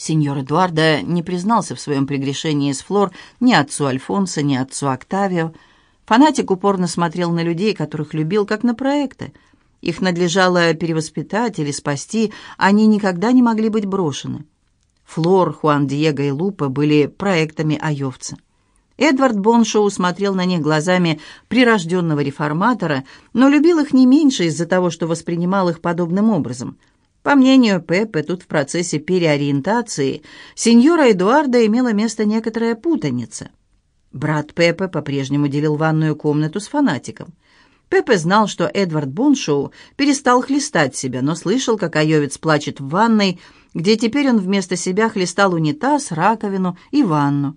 Сеньор Эдуардо не признался в своем прегрешении с Флор ни отцу Альфонсо, ни отцу Октавио. Фанатик упорно смотрел на людей, которых любил, как на проекты. Их надлежало перевоспитать или спасти, они никогда не могли быть брошены. Флор, Хуан Диего и Лупа были проектами Айовца. Эдвард Боншоу смотрел на них глазами прирожденного реформатора, но любил их не меньше из-за того, что воспринимал их подобным образом. По мнению Пеппе, тут в процессе переориентации сеньора Эдуарда имела место некоторая путаница. Брат Пеппе по-прежнему делил ванную комнату с фанатиком. Пеппе знал, что Эдвард Боншоу перестал хлестать себя, но слышал, как Айовец плачет в ванной, где теперь он вместо себя хлестал унитаз, раковину и ванну.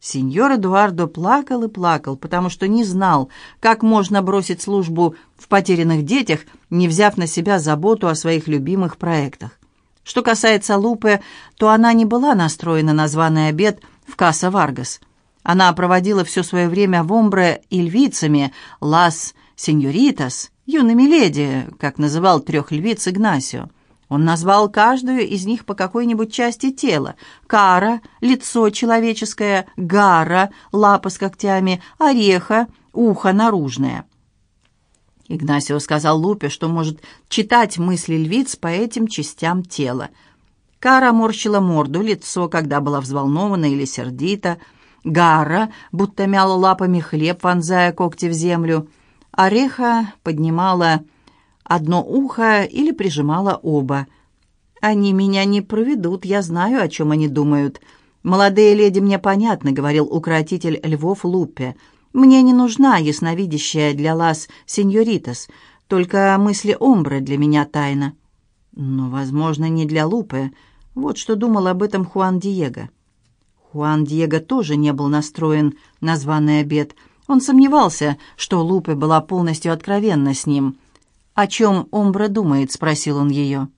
Сеньор Эдуардо плакал и плакал, потому что не знал, как можно бросить службу в потерянных детях, не взяв на себя заботу о своих любимых проектах. Что касается Лупы, то она не была настроена на званый обед в Касса Варгас. Она проводила все свое время в Омбре и львицами, лас сеньоритас, юными леди, как называл трех львиц Игнасио. Он назвал каждую из них по какой-нибудь части тела. Кара — лицо человеческое, гара — лапа с когтями, ореха — ухо наружное. Игнасио сказал Лупе, что может читать мысли львиц по этим частям тела. Кара морщила морду, лицо, когда была взволнована или сердита. Гара будто мяла лапами хлеб, вонзая когти в землю. Ореха поднимала одно ухо или прижимала оба. «Они меня не проведут, я знаю, о чем они думают. Молодые леди мне понятны», — говорил укротитель львов Лупе. «Мне не нужна ясновидящая для лас сеньоритас, только мысли Омбры для меня тайна». Но, возможно, не для Лупе. Вот что думал об этом Хуан Диего. Хуан Диего тоже не был настроен на званый обед. Он сомневался, что Лупе была полностью откровенна с ним — «О чем Омбра думает?» — спросил он ее.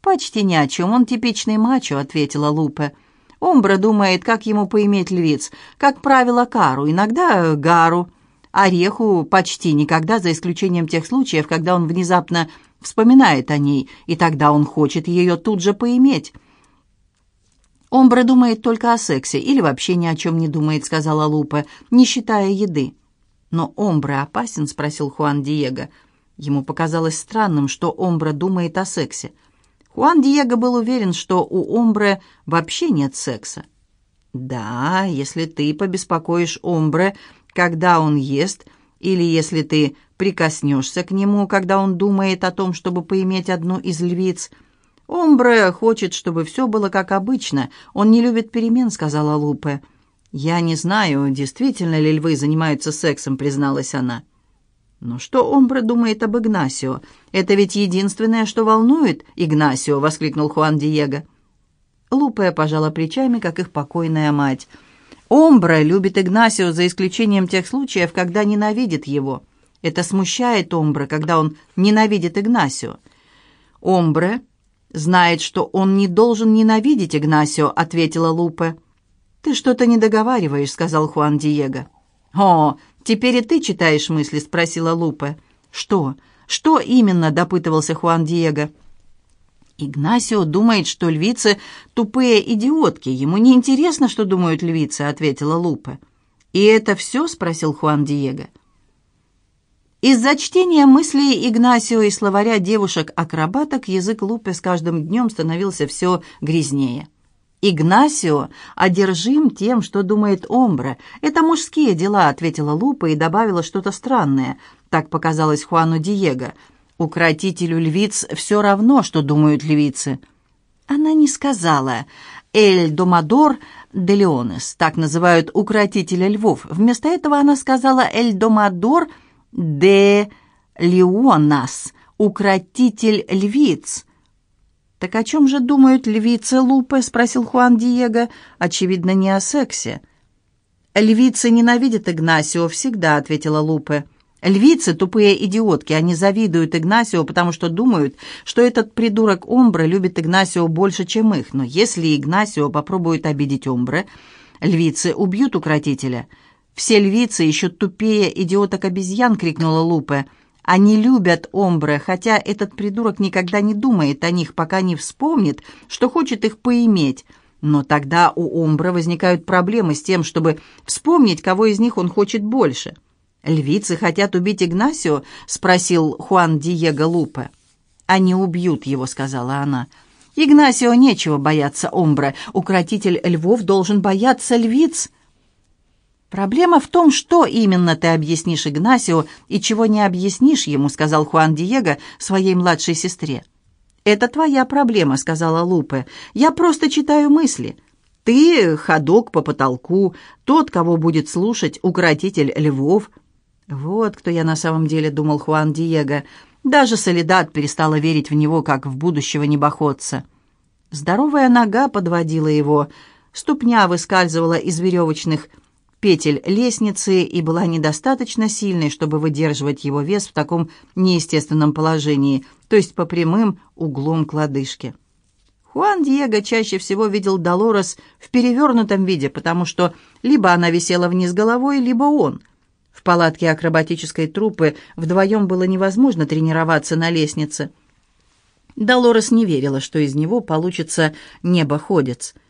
«Почти ни о чем. Он типичный мачо», — ответила Лупе. «Омбра думает, как ему поиметь львиц. Как правило, кару, иногда гару. Ореху почти никогда, за исключением тех случаев, когда он внезапно вспоминает о ней, и тогда он хочет ее тут же поиметь». «Омбра думает только о сексе или вообще ни о чем не думает», — сказала Лупе, не считая еды. «Но Омбра опасен?» — спросил Хуан Диего. Ему показалось странным, что Омбра думает о сексе. Хуан Диего был уверен, что у Омбре вообще нет секса. «Да, если ты побеспокоишь Омбре, когда он ест, или если ты прикоснешься к нему, когда он думает о том, чтобы поиметь одну из львиц. Омбре хочет, чтобы все было как обычно. Он не любит перемен», — сказала Лупе. «Я не знаю, действительно ли львы занимаются сексом», — призналась она. «Но что Омбре думает об Игнасио? Это ведь единственное, что волнует Игнасио!» — воскликнул Хуан Диего. Лупе пожала плечами, как их покойная мать. «Омбре любит Игнасио за исключением тех случаев, когда ненавидит его. Это смущает Омбре, когда он ненавидит Игнасио. Омбре знает, что он не должен ненавидеть Игнасио», — ответила Лупе. «Ты что-то не договариваешь», — сказал Хуан Диего. «О, «Теперь и ты читаешь мысли?» — спросила Лупе. «Что? Что именно?» — допытывался Хуан Диего. «Игнасио думает, что львицы — тупые идиотки. Ему не интересно, что думают львицы», — ответила Лупе. «И это все?» — спросил Хуан Диего. Из-за чтения мыслей Игнасио и словаря девушек-акробаток язык Лупе с каждым днем становился все грязнее. «Игнасио одержим тем, что думает Омбра. Это мужские дела», — ответила Лупа и добавила что-то странное. Так показалось Хуану Диего. «Укротителю львиц все равно, что думают львицы». Она не сказала «Эль Домадор де Леонес», так называют укротителя львов. Вместо этого она сказала «Эль Домадор де Леонас», укротитель львиц. «Так о чем же думают львицы Лупе?» — спросил Хуан Диего. «Очевидно, не о сексе». «Львицы ненавидят Игнасио всегда», — ответила Лупе. «Львицы — тупые идиотки. Они завидуют Игнасио, потому что думают, что этот придурок Омбре любит Игнасио больше, чем их. Но если Игнасио попробует обидеть Омбре, львицы убьют укротителя». «Все львицы еще тупее идиоток-обезьян!» — крикнула Лупе. Они любят Омбре, хотя этот придурок никогда не думает о них, пока не вспомнит, что хочет их поиметь. Но тогда у Омбре возникают проблемы с тем, чтобы вспомнить, кого из них он хочет больше. «Львицы хотят убить Игнасио?» — спросил Хуан Диего Лупе. «Они убьют его», — сказала она. «Игнасио нечего бояться Омбре. Укротитель львов должен бояться львиц». «Проблема в том, что именно ты объяснишь Игнасио и чего не объяснишь ему», сказал Хуан Диего своей младшей сестре. «Это твоя проблема», — сказала Лупе. «Я просто читаю мысли. Ты — ходок по потолку, тот, кого будет слушать укротитель львов». «Вот кто я на самом деле», — думал Хуан Диего. Даже Солидат перестала верить в него, как в будущего небоходца. Здоровая нога подводила его, ступня выскальзывала из веревочных петель лестницы и была недостаточно сильной, чтобы выдерживать его вес в таком неестественном положении, то есть по прямым углом к лодыжке. Хуан Диего чаще всего видел Долорес в перевернутом виде, потому что либо она висела вниз головой, либо он. В палатке акробатической труппы вдвоем было невозможно тренироваться на лестнице. Долорес не верила, что из него получится небоходец –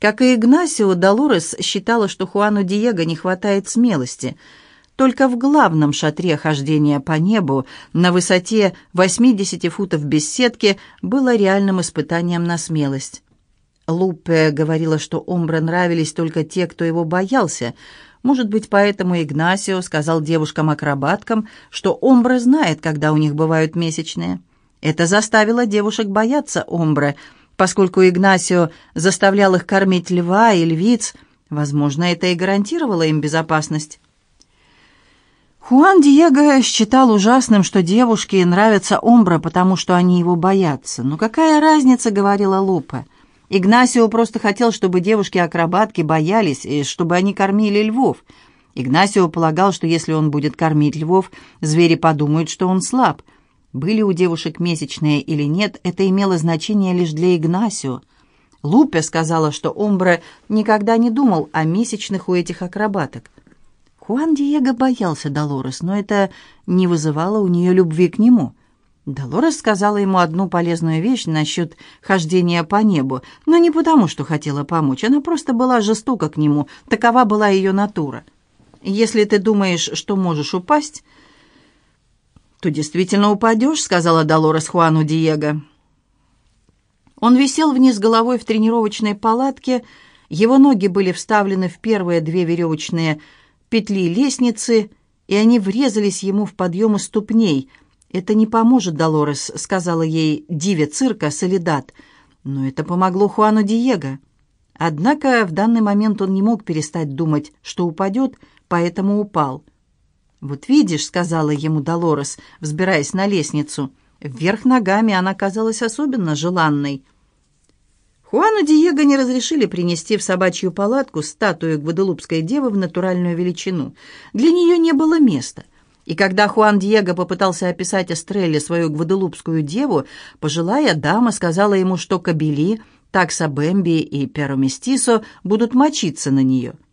как и Игнасио, Долорес считала, что Хуану Диего не хватает смелости. Только в главном шатре хождения по небу на высоте 80 футов без сетки было реальным испытанием на смелость. Лупе говорила, что Омбре нравились только те, кто его боялся. Может быть, поэтому Игнасио сказал девушкам-акробаткам, что Омбре знает, когда у них бывают месячные. Это заставило девушек бояться Омбре – Поскольку Игнасио заставлял их кормить льва и львиц, возможно, это и гарантировало им безопасность. Хуан Диего считал ужасным, что девушке нравится Омбра, потому что они его боятся. «Ну какая разница?» — говорила Лупа. Игнасио просто хотел, чтобы девушки-акробатки боялись, и чтобы они кормили львов. Игнасио полагал, что если он будет кормить львов, звери подумают, что он слаб — были у девушек месячные или нет, это имело значение лишь для Игнасио. Лупе сказала, что Омбре никогда не думал о месячных у этих акробаток. Хуан Диего боялся Долорес, но это не вызывало у нее любви к нему. Долорес сказала ему одну полезную вещь насчет хождения по небу, но не потому, что хотела помочь, она просто была жестока к нему, такова была ее натура. «Если ты думаешь, что можешь упасть, то действительно упадешь», — сказала Долорес Хуану Диего. Он висел вниз головой в тренировочной палатке, его ноги были вставлены в первые две веревочные петли лестницы, и они врезались ему в подъемы ступней. «Это не поможет, Долорес», — сказала ей диве цирка Солидат. Но это помогло Хуану Диего. Однако в данный момент он не мог перестать думать, что упадет, поэтому упал. «Вот видишь», — сказала ему Долорес, взбираясь на лестницу, вверх ногами она казалась особенно желанной. Хуану Диего не разрешили принести в собачью палатку статую Гваделупской девы в натуральную величину. Для нее не было места. И когда Хуан Диего попытался описать Эстрелле свою гваделупскую деву, пожилая дама сказала ему, что Кабели, Такса Бэмби и Перо Местисо будут мочиться на нее —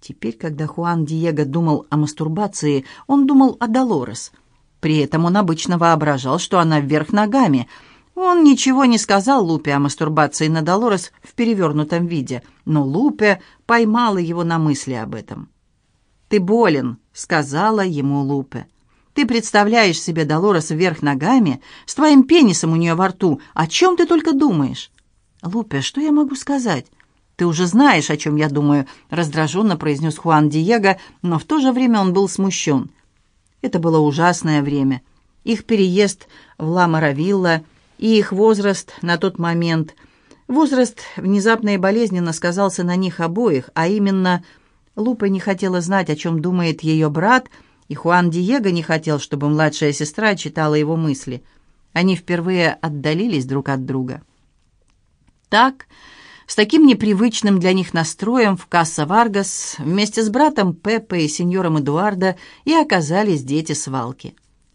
Теперь, когда Хуан Диего думал о мастурбации, он думал о Долорес. При этом он обычно воображал, что она вверх ногами. Он ничего не сказал Лупе о мастурбации на Долорес в перевернутом виде, но Лупе поймала его на мысли об этом. «Ты болен», — сказала ему Лупе. «Ты представляешь себе Долорес вверх ногами, с твоим пенисом у нее во рту. О чем ты только думаешь?» «Лупе, что я могу сказать?» «Ты уже знаешь, о чем я думаю», — раздраженно произнес Хуан Диего, но в то же время он был смущен. Это было ужасное время. Их переезд в Ла-Маравилла и их возраст на тот момент. Возраст внезапно и болезненно сказался на них обоих, а именно Лупа не хотела знать, о чем думает ее брат, и Хуан Диего не хотел, чтобы младшая сестра читала его мысли. Они впервые отдалились друг от друга. Так... С таким непривычным для них настроем в Касса Варгас вместе с братом Пеппе и сеньором Эдуардо и оказались дети свалки.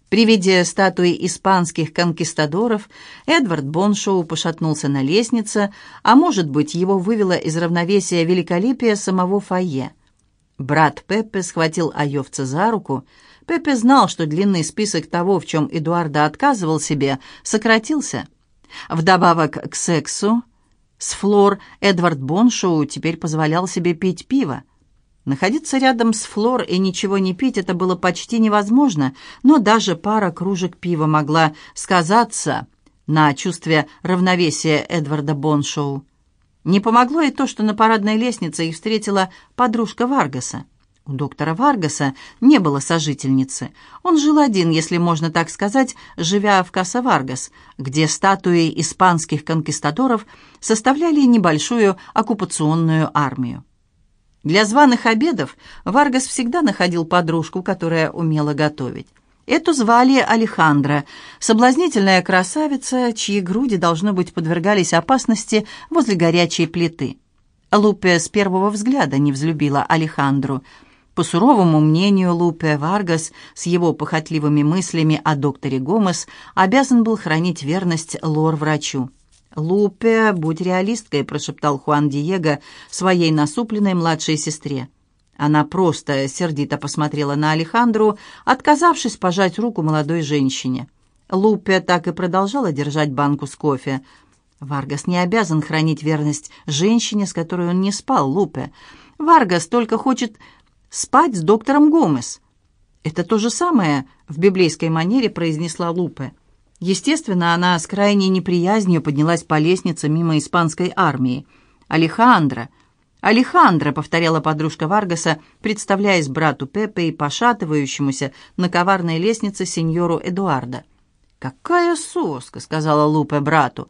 При виде статуи испанских конкистадоров Эдвард Боншоу пошатнулся на лестнице, а может быть, его вывело из равновесия великолепие самого фойе. Брат Пеппе схватил Айовца за руку, Пепе знал, что длинный список того, в чем Эдуарда отказывал себе, сократился. Вдобавок к сексу, с Флор Эдвард Боншоу теперь позволял себе пить пиво. Находиться рядом с Флор и ничего не пить это было почти невозможно, но даже пара кружек пива могла сказаться на чувстве равновесия Эдварда Боншоу. Не помогло и то, что на парадной лестнице их встретила подружка Варгаса. У доктора Варгаса не было сожительницы. Он жил один, если можно так сказать, живя в Каса-Варгас, где статуи испанских конкистадоров составляли небольшую оккупационную армию. Для званых обедов Варгас всегда находил подружку, которая умела готовить. Эту звали Алехандра, соблазнительная красавица, чьи груди, должно быть, подвергались опасности возле горячей плиты. Лупе с первого взгляда не взлюбила Алехандру. По суровому мнению Лупе, Варгас с его похотливыми мыслями о докторе Гомес обязан был хранить верность лор-врачу. «Лупе, будь реалисткой», — прошептал Хуан Диего своей насупленной младшей сестре. Она просто сердито посмотрела на Алехандру, отказавшись пожать руку молодой женщине. Лупе так и продолжала держать банку с кофе. Варгас не обязан хранить верность женщине, с которой он не спал, Лупе. Варгас только хочет спать с доктором Гомес. Это то же самое в библейской манере произнесла Лупе. Естественно, она с крайней неприязнью поднялась по лестнице мимо испанской армии. Алехандро — «Алехандро», — повторяла подружка Варгаса, представляясь брату Пепе и пошатывающемуся на коварной лестнице сеньору Эдуарда. «Какая соска!» — сказала Лупе брату.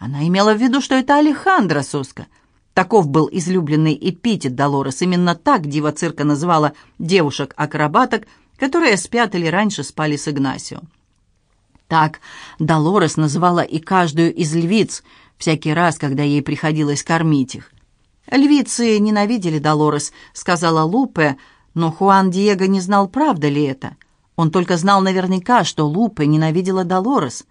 Она имела в виду, что это Алехандро соска. Таков был излюбленный эпитет Долорес. Именно так дива цирка называла девушек-акробаток, которые спят или раньше спали с Игнасио. Так Долорес называла и каждую из львиц, всякий раз, когда ей приходилось кормить их. «Львицы ненавидели Долорес», — сказала Лупе, но Хуан Диего не знал, правда ли это. Он только знал наверняка, что Лупе ненавидела Долорес.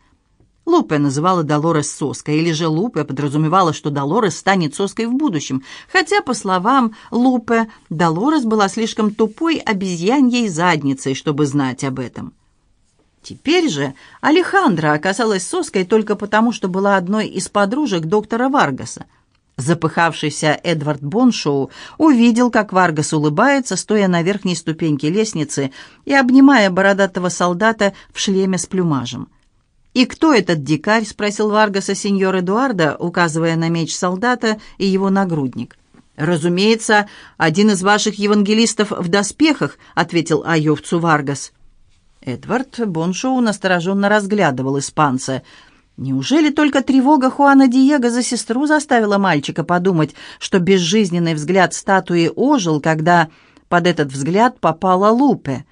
Лупе называла Долорес соской, или же Лупе подразумевала, что Долорес станет соской в будущем, хотя, по словам Лупе, Долорес была слишком тупой обезьяньей задницей, чтобы знать об этом. Теперь же Алехандра оказалась соской только потому, что была одной из подружек доктора Варгаса — Запыхавшийся Эдвард Боншоу увидел, как Варгас улыбается, стоя на верхней ступеньке лестницы и обнимая бородатого солдата в шлеме с плюмажем. «И кто этот дикарь?» — спросил Варгаса сеньор Эдуардо, указывая на меч солдата и его нагрудник. «Разумеется, один из ваших евангелистов в доспехах», — ответил Айовцу Варгас. Эдвард Боншоу настороженно разглядывал испанца — Неужели только тревога Хуана Диего за сестру заставила мальчика подумать, что безжизненный взгляд статуи ожил, когда под этот взгляд попала Лупе?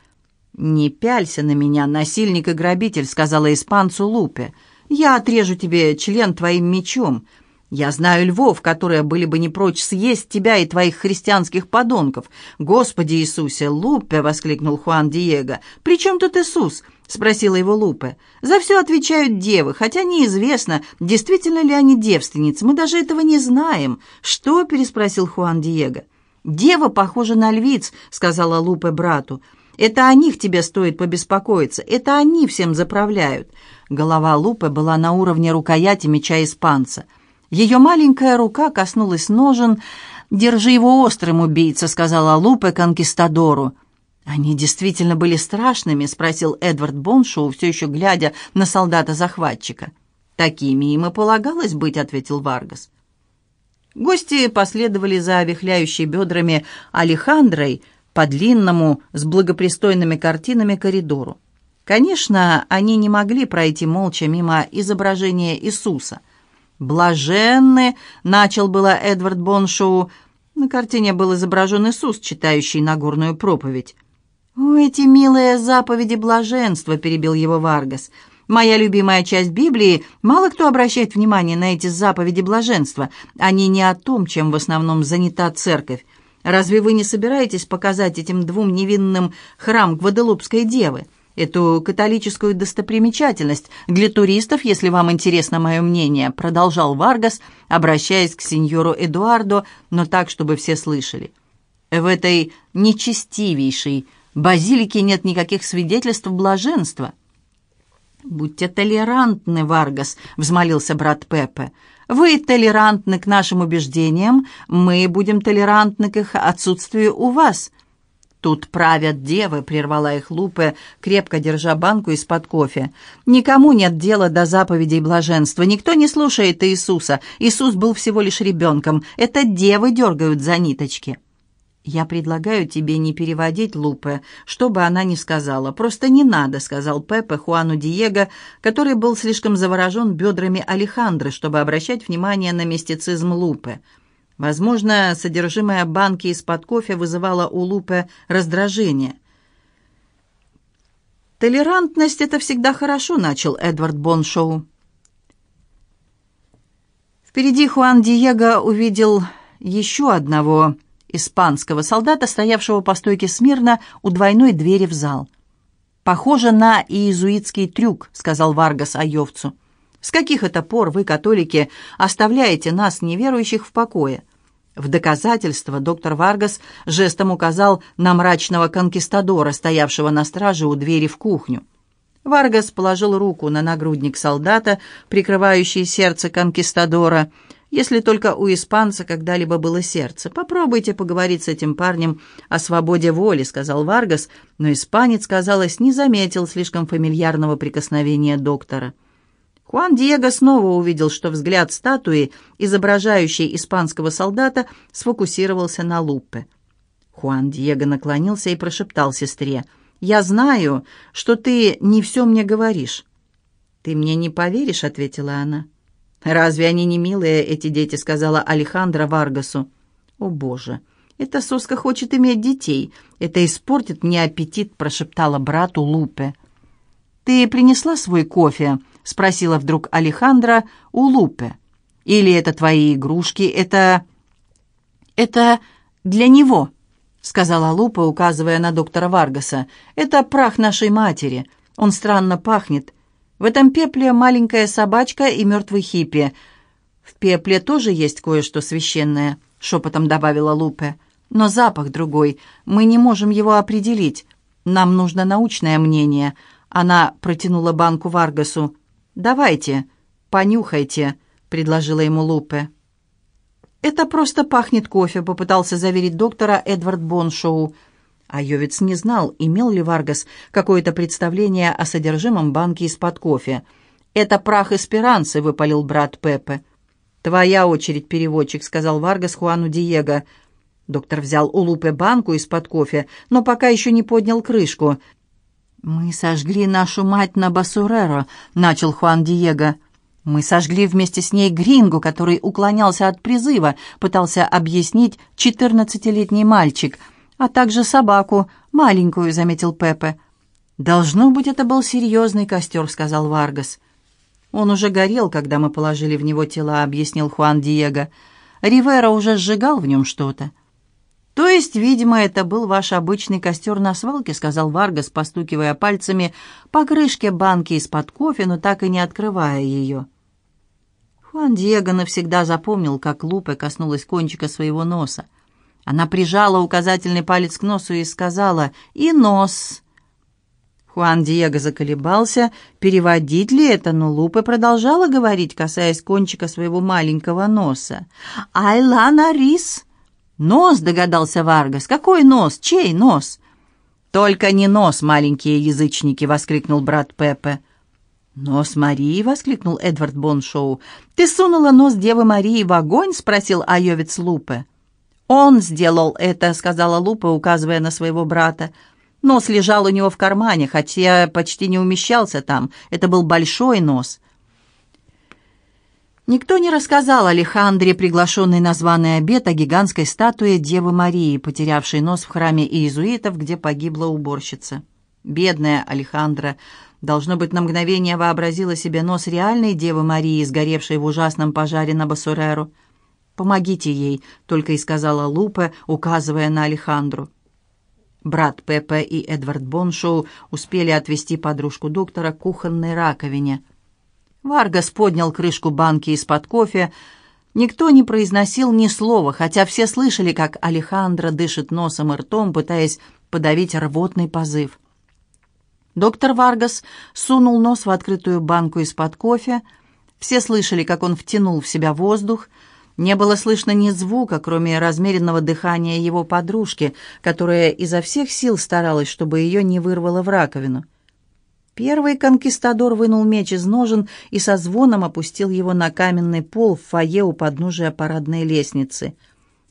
«Не пялься на меня, насильник и грабитель», — сказала испанцу Лупе. «Я отрежу тебе член твоим мечом. Я знаю львов, которые были бы не прочь съесть тебя и твоих христианских подонков. Господи Иисусе, Лупе!» — воскликнул Хуан Диего. «При чем тут Иисус?» — спросила его Лупе. «За все отвечают девы, хотя неизвестно, действительно ли они девственницы. Мы даже этого не знаем». «Что?» — переспросил Хуан Диего. «Дева похожа на львиц», — сказала Лупе брату. «Это о них тебе стоит побеспокоиться. Это они всем заправляют». Голова Лупе была на уровне рукояти меча испанца. Ее маленькая рука коснулась ножен. «Держи его острым, убийца», — сказала Лупе конкистадору. «Они действительно были страшными?» — спросил Эдвард Боншоу, все еще глядя на солдата-захватчика. «Такими им и полагалось быть», — ответил Варгас. Гости последовали за вихляющей бедрами Алехандрой по длинному, с благопристойными картинами коридору. Конечно, они не могли пройти молча мимо изображения Иисуса — «Блаженны!» — начал было Эдвард Боншоу. На картине был изображен Иисус, читающий Нагорную проповедь. «О, эти милые заповеди блаженства!» — перебил его Варгас. «Моя любимая часть Библии, мало кто обращает внимание на эти заповеди блаженства. Они не о том, чем в основном занята церковь. Разве вы не собираетесь показать этим двум невинным храм Гваделупской девы?» эту католическую достопримечательность для туристов, если вам интересно мое мнение», продолжал Варгас, обращаясь к сеньору Эдуардо, но так, чтобы все слышали. «В этой нечестивейшей базилике нет никаких свидетельств блаженства». «Будьте толерантны, Варгас», — взмолился брат Пепе. «Вы толерантны к нашим убеждениям, мы будем толерантны к их отсутствию у вас». «Тут правят девы», — прервала их Лупе, крепко держа банку из-под кофе. «Никому нет дела до заповедей блаженства, никто не слушает Иисуса. Иисус был всего лишь ребенком. Это девы дергают за ниточки». «Я предлагаю тебе не переводить Лупе, что бы она ни сказала. Просто не надо», — сказал Пепе Хуану Диего, который был слишком заворожен бедрами Алехандры, чтобы обращать внимание на мистицизм Лупе. Возможно, содержимое банки из-под кофе вызывало у Лупе раздражение. «Толерантность — это всегда хорошо», — начал Эдвард Боншоу. Впереди Хуан Диего увидел еще одного испанского солдата, стоявшего по стойке смирно у двойной двери в зал. «Похоже на иезуитский трюк», — сказал Варгас Айовцу. «С каких это пор вы, католики, оставляете нас, неверующих, в покое?» В доказательство доктор Варгас жестом указал на мрачного конкистадора, стоявшего на страже у двери в кухню. Варгас положил руку на нагрудник солдата, прикрывающий сердце конкистадора, если только у испанца когда-либо было сердце. Попробуйте поговорить с этим парнем о свободе воли», — сказал Варгас, но испанец, казалось, не заметил слишком фамильярного прикосновения доктора. Хуан Диего снова увидел, что взгляд статуи, изображающей испанского солдата, сфокусировался на Лупе. Хуан Диего наклонился и прошептал сестре, «Я знаю, что ты не все мне говоришь». «Ты мне не поверишь?» — ответила она. «Разве они не милые, эти дети?» — сказала Алехандро Варгасу. «О, Боже! Эта соска хочет иметь детей. Это испортит мне аппетит», — прошептала брату Лупе. «Ты принесла свой кофе?» — спросила вдруг Алехандро у Лупе. «Или это твои игрушки? Это... это для него?» — сказала Лупа, указывая на доктора Варгаса. «Это прах нашей матери. Он странно пахнет. В этом пепле маленькая собачка и мертвый хиппи. В пепле тоже есть кое-что священное», — шепотом добавила Лупе. «Но запах другой. Мы не можем его определить. Нам нужно научное мнение». Она протянула банку Варгасу. «Давайте, понюхайте», — предложила ему Лупе. «Это просто пахнет кофе», — попытался заверить доктора Эдвард Боншоу. Айовец не знал, имел ли Варгас какое-то представление о содержимом банки из-под кофе. «Это прах Эсперансы», — выпалил брат Пепе. «Твоя очередь, переводчик», — сказал Варгас Хуану Диего. Доктор взял у Лупе банку из-под кофе, но пока еще не поднял крышку. «Мы сожгли нашу мать на Басуреро», — начал Хуан Диего. «Мы сожгли вместе с ней Грингу, который уклонялся от призыва», — пытался объяснить четырнадцатилетний мальчик — а также собаку, маленькую», — заметил Пепе. «Должно быть, это был серьезный костер», — сказал Варгас. «Он уже горел, когда мы положили в него тела», — объяснил Хуан Диего. «Ривера уже сжигал в нем что-то». «То есть, видимо, это был ваш обычный костер на свалке», — сказал Варгас, постукивая пальцами по крышке банки из-под кофе, но так и не открывая ее. Хуан Диего навсегда запомнил, как Лупе коснулась кончика своего носа. Она прижала указательный палец к носу и сказала «И нос». Хуан Диего заколебался, переводить ли это, но Лупе продолжала говорить, касаясь кончика своего маленького носа. «Ay, la nariz!» «Нос», — догадался Варгас. «Какой нос? Чей нос?» «Только не нос, маленькие язычники!» — воскликнул брат Пепе. «Нос Марии!» — воскликнул Эдвард Боншоу. «Ты сунула нос Девы Марии в огонь?» — спросил Айовец Лупе. «Он сделал это», — сказала Лупа, указывая на своего брата. Нос лежал у него в кармане, хотя почти не умещался там. Это был большой нос. Никто не рассказал Алехандре, приглашенной на званый обед, о гигантской статуе Девы Марии, потерявшей нос в храме иезуитов, где погибла уборщица. Бедная Алехандра, должно быть, на мгновение вообразила себе нос реальной Девы Марии, сгоревшей в ужасном пожаре на Басуреру. «Помогите ей», — только и сказала Лупе, указывая на Алехандру. Брат Пепе и Эдвард Боншоу успели отвести подружку доктора к кухонной раковине. Варгас поднял крышку банки из-под кофе. Никто не произносил ни слова, хотя все слышали, как Алехандро дышит носом и ртом, пытаясь подавить рвотный позыв. Доктор Варгас сунул нос в открытую банку из-под кофе. Все слышали, как он втянул в себя воздух. Не было слышно ни звука, кроме размеренного дыхания его подружки, которая изо всех сил старалась, чтобы ее не вырвало в раковину. Первый конкистадор вынул меч из ножен и со звоном опустил его на каменный пол в фойе у подножия парадной лестницы.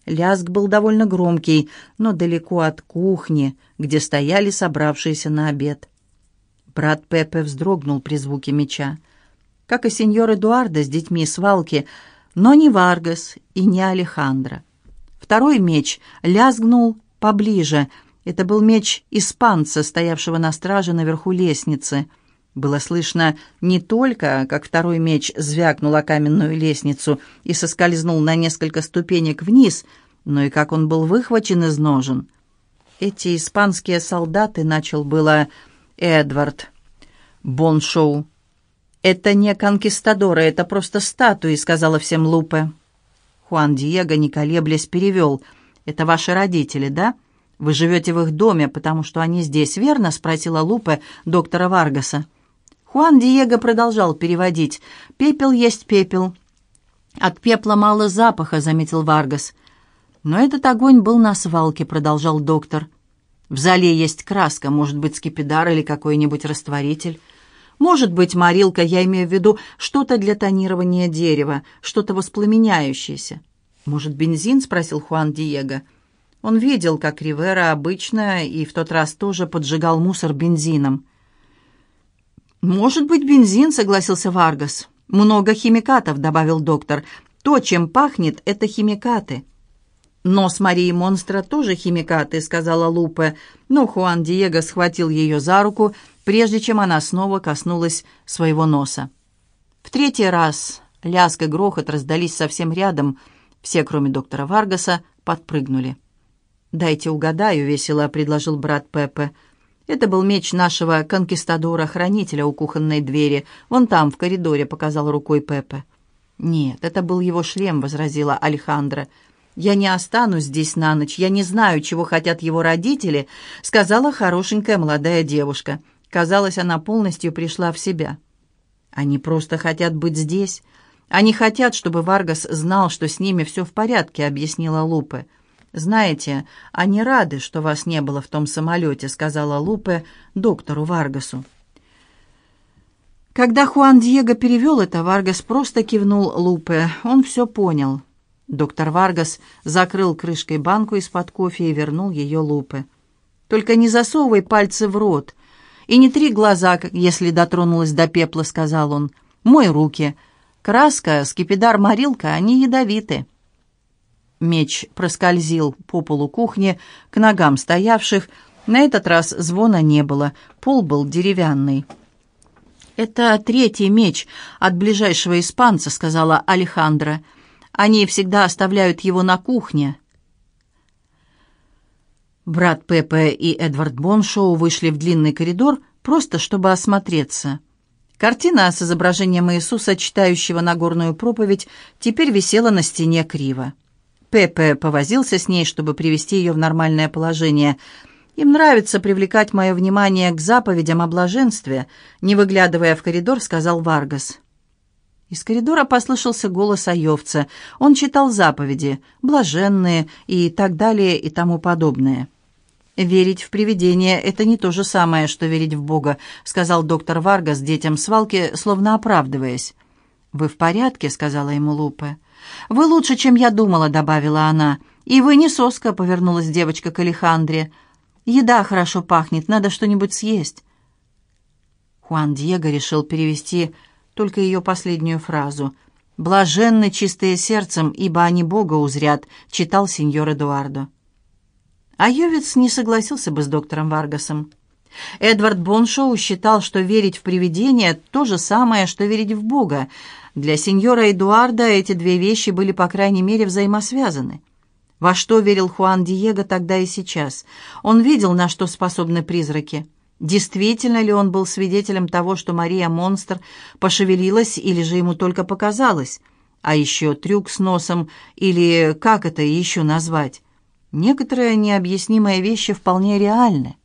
Лязг был довольно громкий, но далеко от кухни, где стояли собравшиеся на обед. Брат Пепе вздрогнул при звуке меча. Как и сеньор Эдуардо с детьми свалки, но не Варгас и не Алехандро. Второй меч лязгнул поближе — это был меч испанца, стоявшего на страже наверху лестницы. Было слышно не только, как второй меч звякнул о каменную лестницу и соскользнул на несколько ступенек вниз, но и как он был выхвачен из ножен. Эти испанские солдаты, начал было Эдвард Боншоу. «Это не конкистадоры, это просто статуи», — сказала всем Лупе. Хуан Диего, не колеблясь, перевел. «Это ваши родители, да?» «Вы живете в их доме, потому что они здесь, верно?» — спросила Лупе доктора Варгаса. Хуан Диего продолжал переводить. «Пепел есть пепел». «От пепла мало запаха», — заметил Варгас. «Но этот огонь был на свалке», — продолжал доктор. «В зале есть краска, может быть, скипидар или какой-нибудь растворитель. Может быть, морилка, я имею в виду что-то для тонирования дерева, что-то воспламеняющееся». «Может, бензин?» — спросил Хуан Диего. Он видел, как Ривера обычно и в тот раз тоже поджигал мусор бензином. «Может быть, бензин», — согласился Варгас. «Много химикатов», — добавил доктор. «То, чем пахнет, это химикаты». «Нос Марии Монстра тоже химикаты», — сказала Лупе, но Хуан Диего схватил ее за руку, прежде чем она снова коснулась своего носа. В третий раз лязг и грохот раздались совсем рядом. Все, кроме доктора Варгаса, подпрыгнули. «Дайте угадаю», — весело предложил брат Пеппе. «Это был меч нашего конкистадора-хранителя у кухонной двери. Вон там, в коридоре», — показал рукой Пеппе. «Нет, это был его шлем», — возразила Алехандра. «Я не останусь здесь на ночь. Я не знаю, чего хотят его родители», — сказала хорошенькая молодая девушка. Казалось, она полностью пришла в себя. «Они просто хотят быть здесь. Они хотят, чтобы Варгас знал, что с ними все в порядке», — объяснила Лупе. «Знаете, они рады, что вас не было в том самолете», — сказала Лупе доктору Варгасу. Когда Хуан Диего перевел это, Варгас просто кивнул Лупе. Он все понял. Доктор Варгас закрыл крышкой банку из-под кофе и вернул ее Лупе. «Только не засовывай пальцы в рот. И не три глаза, если дотронулась до пепла», — сказал он. «Мой руки. Краска, скипидар-морилка, они ядовиты». Меч проскользил по полу кухни к ногам стоявших. На этот раз звона не было, пол был деревянный. «Это третий меч от ближайшего испанца», — сказала Алехандра. «Они всегда оставляют его на кухне». Брат Пепе и Эдвард Боншоу вышли в длинный коридор, просто чтобы осмотреться. Картина с изображением Иисуса, читающего Нагорную проповедь, теперь висела на стене криво. Пепе повозился с ней, чтобы привести ее в нормальное положение. «Им нравится привлекать мое внимание к заповедям о блаженстве», не выглядывая в коридор, сказал Варгас. Из коридора послышался голос Айовца. Он читал заповеди, блаженные и так далее и тому подобное. «Верить в привидения — это не то же самое, что верить в Бога», — сказал доктор Варгас детям свалки, словно оправдываясь. «Вы в порядке?» — сказала ему Лупе. «Вы лучше, чем я думала», — добавила она. «И вы не соска», — повернулась девочка к Алехандре. «Еда хорошо пахнет, надо что-нибудь съесть». Хуан Диего решил перевести только ее последнюю фразу. «Блаженны чистые сердцем, ибо они Бога узрят», — читал сеньор Эдуардо. А Йовец не согласился бы с доктором Варгасом. Эдвард Боншоу считал, что верить в привидения — то же самое, что верить в Бога, для сеньора Эдуарда эти две вещи были, по крайней мере, взаимосвязаны. Во что верил Хуан Диего тогда и сейчас? Он видел, на что способны призраки. Действительно ли он был свидетелем того, что Мария Монстр пошевелилась, или же ему только показалось? А еще трюк с носом, или как это еще назвать? Некоторые необъяснимые вещи вполне реальны.